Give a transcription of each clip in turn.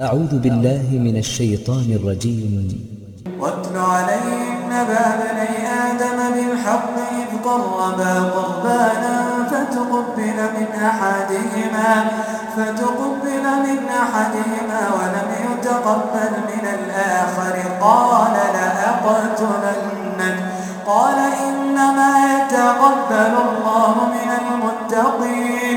أعوذ بالله من الشيطان الرجيم. واتل عليهم نبأ بني آدم بالحق إذ قربا قربانا فتقبل من أحدهما فتقبل من أحدهما ولم يتقبل من الآخر. قال لأقتلنك قال إنما يتقبل الله من المتقين.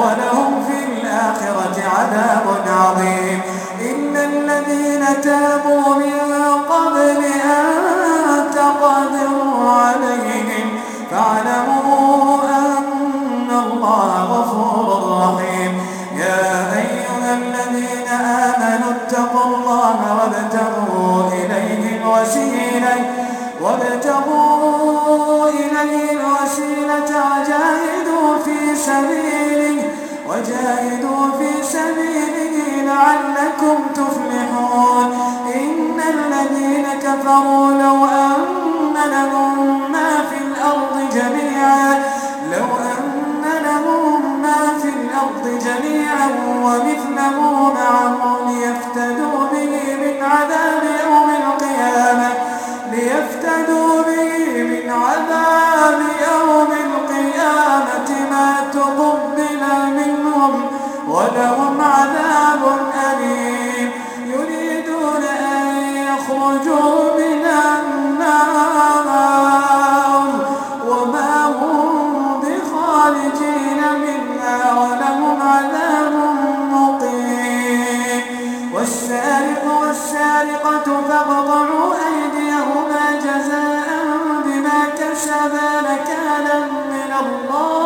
ولهم في الآخرة عذاب عظيم. إلا الذين تابوا من قبل أن تقدروا عليهم فاعلموا أن الله غفور رحيم. يا أيها الذين آمنوا اتقوا الله وابتغوا إليه الوسيلة وابتغوا إليه الوسيلة وجاهدوا في سبيله. وجاهدوا في سبيله لعلكم تفلحون. إن الذين كفروا لو أن لهم ما في الأرض جميعا لو أن لهم ما في الأرض جميعا ومثله معه ليفتدوا به من عذاب يوم القيامة ليفتدوا به من عذاب يوم القيامة. ما تقبل ولهم عذاب أليم. يريدون أن يخرجوا من النار. وما هم بخارجين منها ولهم عذاب مقيم. والسارق والسارقة فاقطعوا أيديهما جزاء بما كسبا نكالا من الله.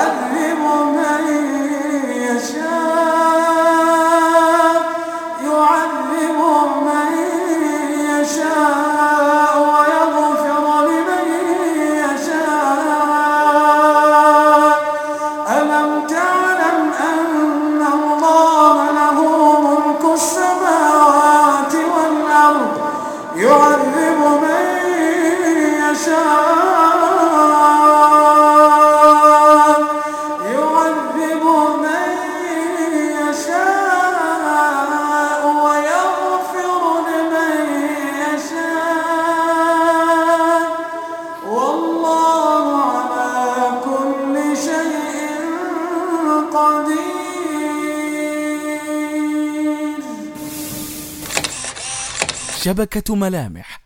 شبكة ملامح.